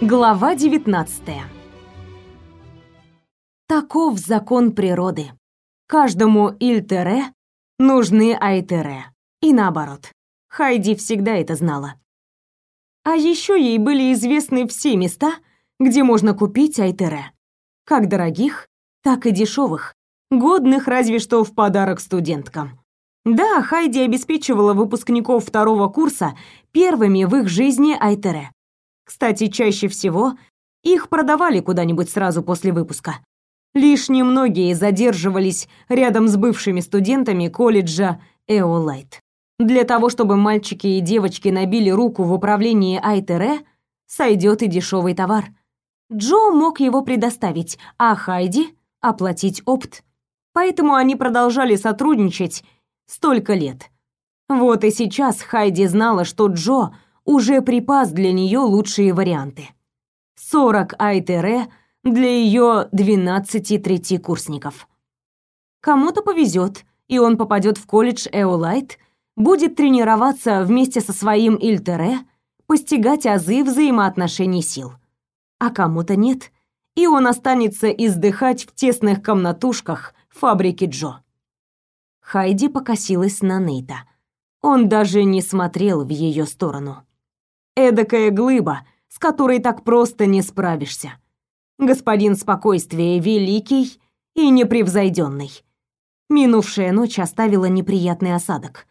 Глава 19. Таков закон природы. Каждому Ильтере нужны Айтере. И наоборот. Хайди всегда это знала. А еще ей были известны все места, где можно купить Айтере. Как дорогих, так и дешевых, годных разве что в подарок студенткам. Да, Хайди обеспечивала выпускников второго курса первыми в их жизни Айтере. Кстати, чаще всего их продавали куда-нибудь сразу после выпуска. Лишь немногие задерживались рядом с бывшими студентами колледжа Эолайт. Для того, чтобы мальчики и девочки набили руку в управлении Айтере, сойдет и дешевый товар. Джо мог его предоставить, а Хайди — оплатить опт. Поэтому они продолжали сотрудничать столько лет. Вот и сейчас Хайди знала, что Джо уже припас для нее лучшие варианты. 40 Айтере для ее 12 третьекурсников. Кому-то повезет, и он попадет в колледж Эолайт, будет тренироваться вместе со своим Ильтере, постигать азы взаимоотношений сил. А кому-то нет, и он останется издыхать в тесных комнатушках фабрики Джо. Хайди покосилась на Нейта. Он даже не смотрел в ее сторону. Эдакая глыба, с которой так просто не справишься. Господин спокойствия великий и непревзойденный. Минувшая ночь оставила неприятный осадок.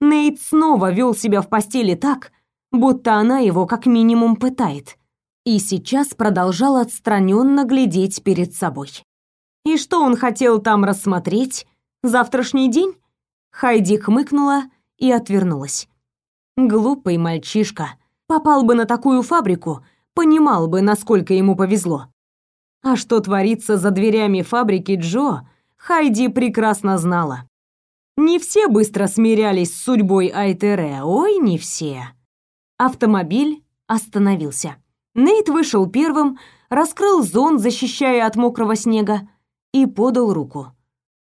Нейт снова вел себя в постели так, будто она его как минимум пытает, и сейчас продолжал отстраненно глядеть перед собой. И что он хотел там рассмотреть, Завтрашний день? Хайди хмыкнула и отвернулась. Глупый мальчишка. Попал бы на такую фабрику, понимал бы, насколько ему повезло. А что творится за дверями фабрики Джо, Хайди прекрасно знала. Не все быстро смирялись с судьбой Айтере, ой, не все. Автомобиль остановился. Нейт вышел первым, раскрыл зонт, защищая от мокрого снега, и подал руку.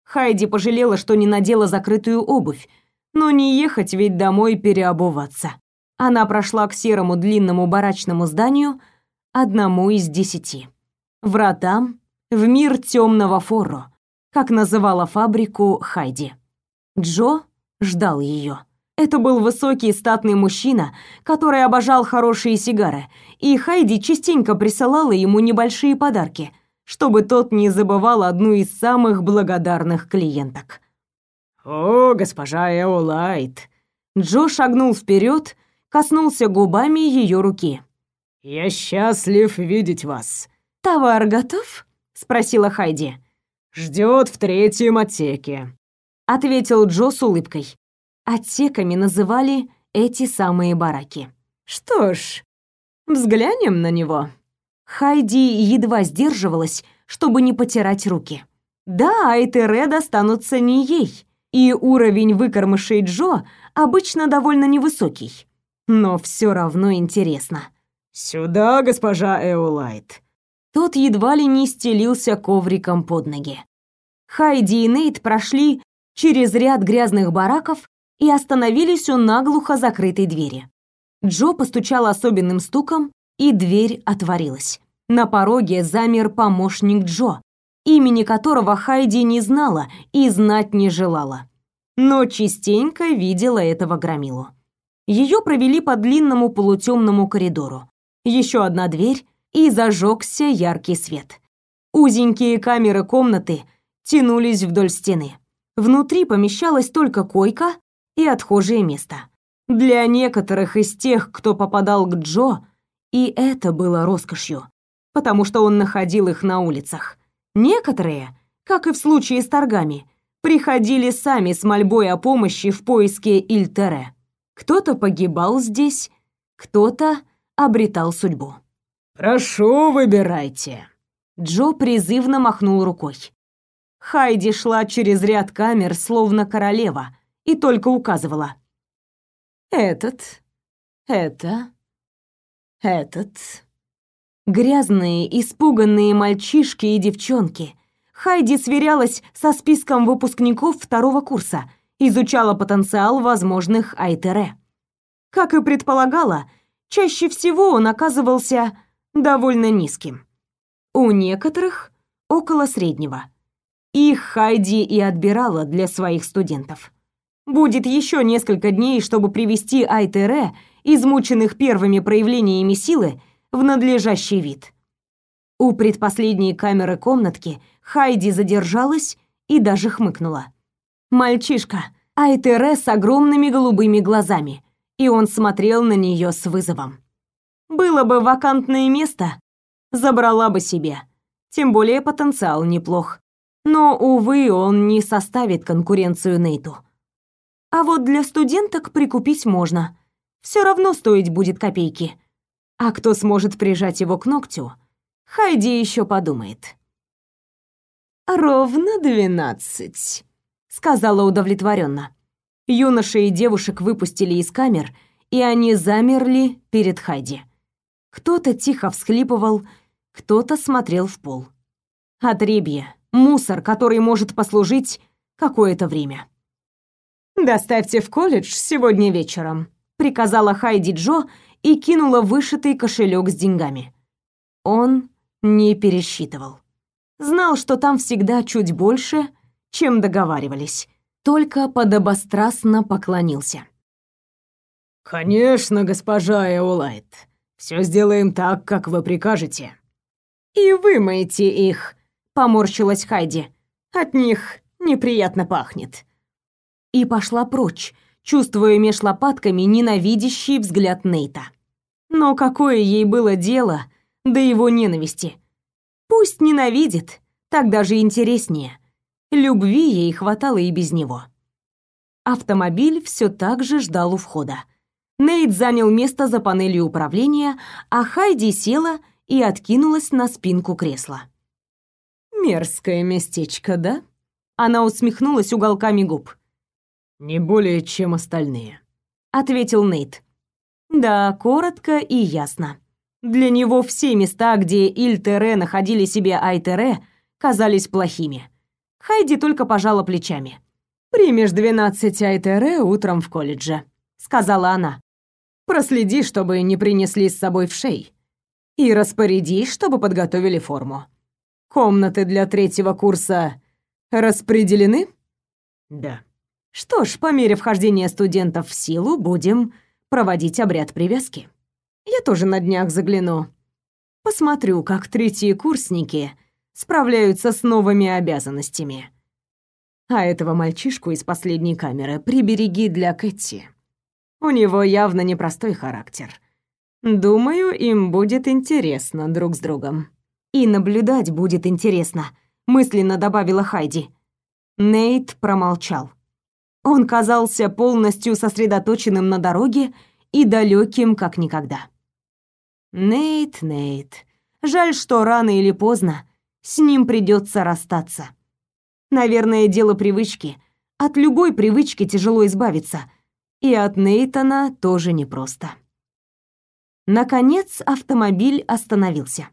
Хайди пожалела, что не надела закрытую обувь, но не ехать ведь домой переобуваться. Она прошла к серому длинному барачному зданию, одному из десяти. Вратам в мир темного форро, как называла фабрику Хайди. Джо ждал ее. Это был высокий статный мужчина, который обожал хорошие сигары, и Хайди частенько присылала ему небольшие подарки – чтобы тот не забывал одну из самых благодарных клиенток. «О, госпожа Эолайт!» Джо шагнул вперед, коснулся губами ее руки. «Я счастлив видеть вас». «Товар готов?» — спросила Хайди. «Ждет в третьем отсеке», — ответил Джо с улыбкой. Отсеками называли эти самые бараки. «Что ж, взглянем на него». Хайди едва сдерживалась, чтобы не потирать руки. Да, Айтере достанутся не ей, и уровень выкормышей Джо обычно довольно невысокий. Но все равно интересно. «Сюда, госпожа Эолайт!» Тот едва ли не стелился ковриком под ноги. Хайди и Нейт прошли через ряд грязных бараков и остановились у наглухо закрытой двери. Джо постучал особенным стуком, и дверь отворилась. На пороге замер помощник Джо, имени которого Хайди не знала и знать не желала. Но частенько видела этого громилу. Ее провели по длинному полутемному коридору. Еще одна дверь, и зажегся яркий свет. Узенькие камеры комнаты тянулись вдоль стены. Внутри помещалась только койка и отхожее место. Для некоторых из тех, кто попадал к Джо, и это было роскошью потому что он находил их на улицах. Некоторые, как и в случае с торгами, приходили сами с мольбой о помощи в поиске Ильтере. Кто-то погибал здесь, кто-то обретал судьбу. «Прошу, выбирайте». Джо призывно махнул рукой. Хайди шла через ряд камер, словно королева, и только указывала. «Этот, это, этот, Грязные, испуганные мальчишки и девчонки. Хайди сверялась со списком выпускников второго курса, изучала потенциал возможных Айтере. Как и предполагала, чаще всего он оказывался довольно низким. У некоторых около среднего. Их Хайди и отбирала для своих студентов. Будет еще несколько дней, чтобы привести Айтере, измученных первыми проявлениями силы, в надлежащий вид. У предпоследней камеры комнатки Хайди задержалась и даже хмыкнула. Мальчишка, Айтере с огромными голубыми глазами, и он смотрел на нее с вызовом. Было бы вакантное место, забрала бы себе. Тем более потенциал неплох. Но, увы, он не составит конкуренцию Нейту. А вот для студенток прикупить можно. Все равно стоить будет копейки. А кто сможет прижать его к ногтю, Хайди еще подумает. «Ровно двенадцать», — сказала удовлетворенно. Юноши и девушек выпустили из камер, и они замерли перед Хайди. Кто-то тихо всхлипывал, кто-то смотрел в пол. Отребье, мусор, который может послужить какое-то время. «Доставьте в колледж сегодня вечером», — приказала Хайди Джо и кинула вышитый кошелек с деньгами. Он не пересчитывал. Знал, что там всегда чуть больше, чем договаривались, только подобострастно поклонился. «Конечно, госпожа Эолайт. Все сделаем так, как вы прикажете». «И вымойте их», — поморщилась Хайди. «От них неприятно пахнет» и пошла прочь, чувствуя меж лопатками ненавидящий взгляд Нейта. Но какое ей было дело до его ненависти? Пусть ненавидит, так даже интереснее. Любви ей хватало и без него. Автомобиль все так же ждал у входа. Нейт занял место за панелью управления, а Хайди села и откинулась на спинку кресла. «Мерзкое местечко, да?» Она усмехнулась уголками губ. Не более, чем остальные, ответил Нейт. Да, коротко и ясно. Для него все места, где Ильтере находили себе Айтере, казались плохими. Хайди только пожала плечами. «Примешь двенадцать Айтере утром в колледже», — сказала она. «Проследи, чтобы не принесли с собой в шей. И распорядись, чтобы подготовили форму. Комнаты для третьего курса распределены?» «Да», что ж, по мере вхождения студентов в силу будем проводить обряд привязки. Я тоже на днях загляну. Посмотрю, как третьи курсники справляются с новыми обязанностями. А этого мальчишку из последней камеры прибереги для Кэти. У него явно непростой характер. Думаю, им будет интересно друг с другом. И наблюдать будет интересно, мысленно добавила Хайди. Нейт промолчал. Он казался полностью сосредоточенным на дороге и далеким как никогда. Нейт, Нейт. Жаль, что рано или поздно с ним придется расстаться. Наверное, дело привычки. От любой привычки тяжело избавиться. И от Нейтона тоже непросто. Наконец автомобиль остановился.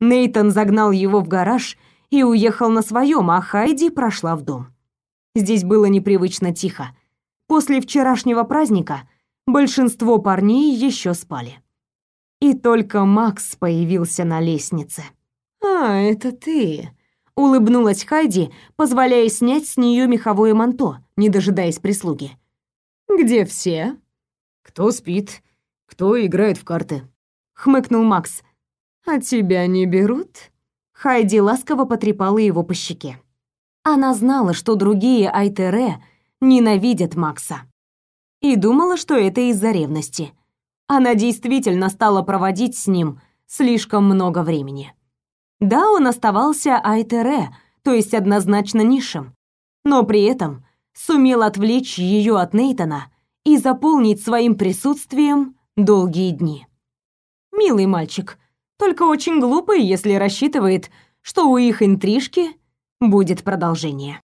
Нейтон загнал его в гараж и уехал на своем, а Хайди прошла в дом. Здесь было непривычно тихо. После вчерашнего праздника большинство парней еще спали. И только Макс появился на лестнице. «А, это ты», — улыбнулась Хайди, позволяя снять с нее меховое манто, не дожидаясь прислуги. «Где все?» «Кто спит, кто играет в карты», — хмыкнул Макс. «А тебя не берут?» Хайди ласково потрепала его по щеке. Она знала, что другие Айтере ненавидят Макса. И думала, что это из-за ревности. Она действительно стала проводить с ним слишком много времени. Да, он оставался Айтере, то есть однозначно низшим, но при этом сумел отвлечь ее от Нейтона и заполнить своим присутствием долгие дни. Милый мальчик, только очень глупый, если рассчитывает, что у их интрижки будет продолжение.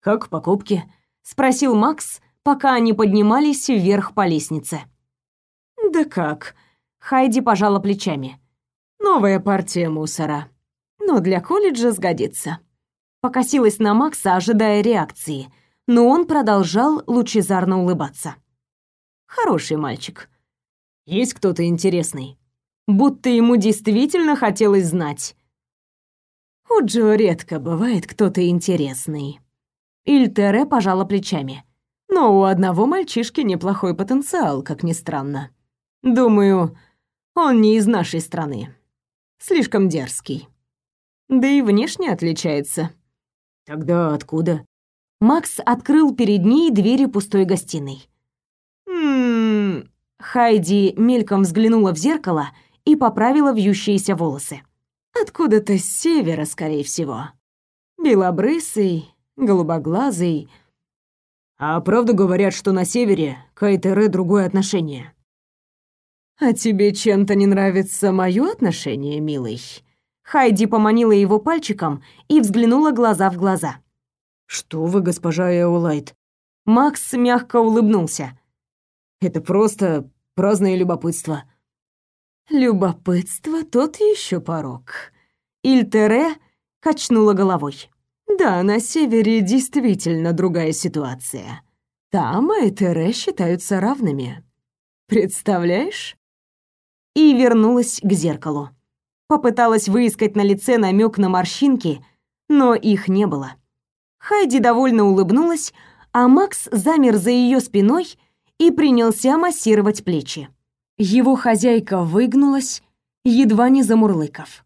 «Как покупки?» — спросил Макс, пока они поднимались вверх по лестнице. «Да как?» — Хайди пожала плечами. «Новая партия мусора. Но для колледжа сгодится». Покосилась на Макса, ожидая реакции, но он продолжал лучезарно улыбаться. «Хороший мальчик». «Есть кто-то интересный?» будто ему действительно хотелось знать. У Джо редко бывает кто-то интересный. Ильтере пожала плечами. Но у одного мальчишки неплохой потенциал, как ни странно. Думаю, он не из нашей страны. Слишком дерзкий. Да и внешне отличается. Тогда откуда? Макс открыл перед ней двери пустой гостиной. Ммм... Хайди мельком взглянула в зеркало и поправила вьющиеся волосы. Откуда-то с севера, скорее всего. Белобрысый, голубоглазый. А правда говорят, что на севере к Айтере другое отношение? А тебе чем-то не нравится мое отношение, милый? Хайди поманила его пальчиком и взглянула глаза в глаза. Что вы, госпожа Эолайт? Макс мягко улыбнулся. Это просто праздное любопытство. Любопытство тот еще порог. Ильтере качнула головой. Да, на севере действительно другая ситуация. Там Айтере считаются равными. Представляешь? И вернулась к зеркалу. Попыталась выискать на лице намек на морщинки, но их не было. Хайди довольно улыбнулась, а Макс замер за ее спиной и принялся массировать плечи. Его хозяйка выгнулась, едва не замурлыков.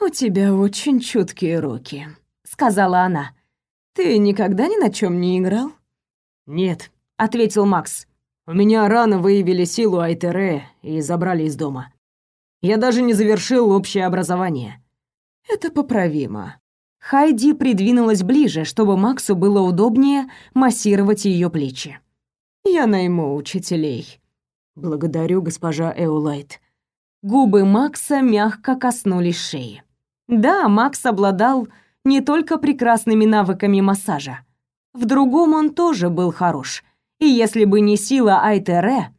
«У тебя очень чуткие руки», — сказала она. «Ты никогда ни на чем не играл?» «Нет», — ответил Макс. «У меня рано выявили силу Айтере и забрали из дома. Я даже не завершил общее образование. Это поправимо». Хайди придвинулась ближе, чтобы Максу было удобнее массировать ее плечи. Я найму учителей. Благодарю, госпожа Эулайт. Губы Макса мягко коснулись шеи. Да, Макс обладал не только прекрасными навыками массажа. В другом он тоже был хорош. И если бы не сила Айтере,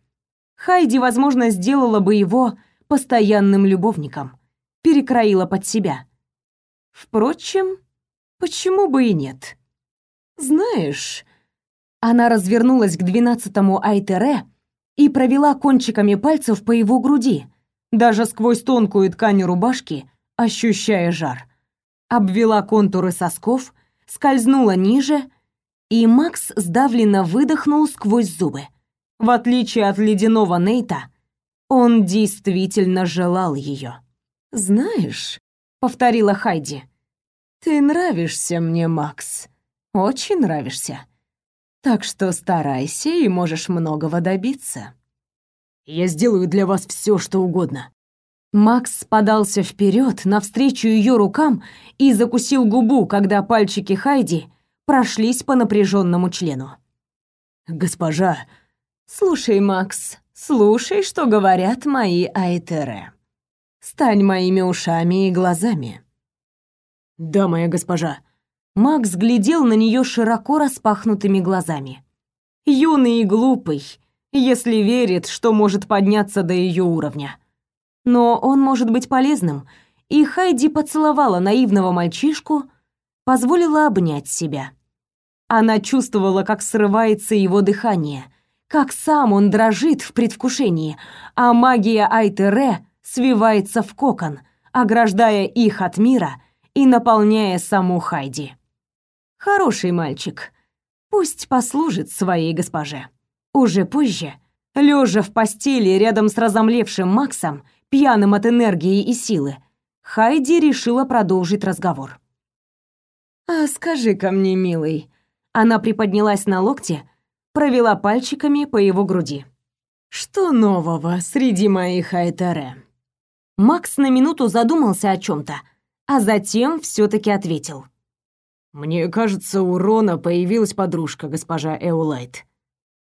Хайди, возможно, сделала бы его постоянным любовником, перекроила под себя. Впрочем, почему бы и нет? Знаешь, она развернулась к двенадцатому Айтере и провела кончиками пальцев по его груди, даже сквозь тонкую ткань рубашки, ощущая жар. Обвела контуры сосков, скользнула ниже, и Макс сдавленно выдохнул сквозь зубы. В отличие от ледяного Нейта, он действительно желал ее. «Знаешь», — повторила Хайди, — «ты нравишься мне, Макс. Очень нравишься так что старайся и можешь многого добиться. Я сделаю для вас все, что угодно. Макс подался вперед навстречу ее рукам и закусил губу, когда пальчики Хайди прошлись по напряженному члену. Госпожа, слушай, Макс, слушай, что говорят мои айтере. Стань моими ушами и глазами. Да, моя госпожа. Макс глядел на нее широко распахнутыми глазами. Юный и глупый, если верит, что может подняться до ее уровня. Но он может быть полезным, и Хайди поцеловала наивного мальчишку, позволила обнять себя. Она чувствовала, как срывается его дыхание, как сам он дрожит в предвкушении, а магия Айтере свивается в кокон, ограждая их от мира и наполняя саму Хайди. Хороший мальчик. Пусть послужит своей госпоже. Уже позже, лежа в постели рядом с разомлевшим Максом, пьяным от энергии и силы, Хайди решила продолжить разговор. «А скажи-ка мне, милый...» Она приподнялась на локте, провела пальчиками по его груди. «Что нового среди моих Айтере?» Макс на минуту задумался о чем то а затем все таки ответил. Мне кажется, у Рона появилась подружка, госпожа Эулайт.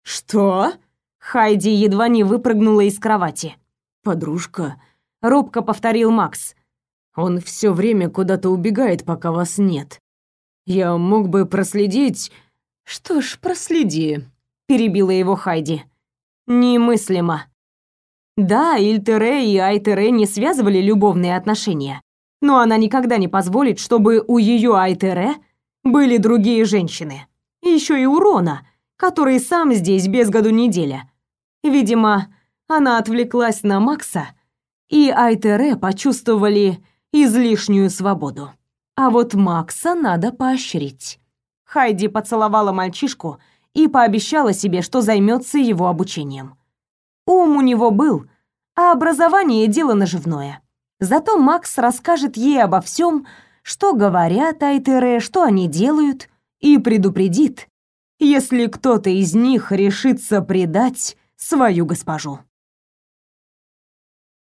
Что? Хайди едва не выпрыгнула из кровати. Подружка, робко повторил Макс. Он все время куда-то убегает, пока вас нет. Я мог бы проследить. Что ж, проследи, перебила его Хайди. Немыслимо. Да, Ильтере и Айтере не связывали любовные отношения, но она никогда не позволит, чтобы у ее Айтере были другие женщины. Еще и урона, который сам здесь без году неделя. Видимо, она отвлеклась на Макса и Айтере почувствовали излишнюю свободу. А вот Макса надо поощрить. Хайди поцеловала мальчишку и пообещала себе, что займется его обучением. Ум у него был, а образование — дело наживное. Зато Макс расскажет ей обо всем, что говорят Айтере, что они делают, и предупредит, если кто-то из них решится предать свою госпожу.